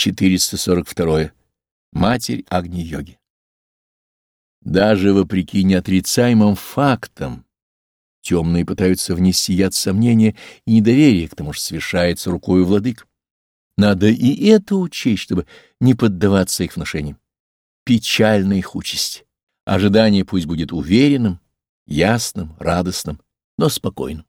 442. Матерь Агни-йоги. Даже вопреки неотрицаемым фактам, темные пытаются внести яд сомнения и недоверия к тому, что совершается рукою владык. Надо и это учесть, чтобы не поддаваться их внушениям. Печальна их участь. Ожидание пусть будет уверенным, ясным, радостным, но спокойным.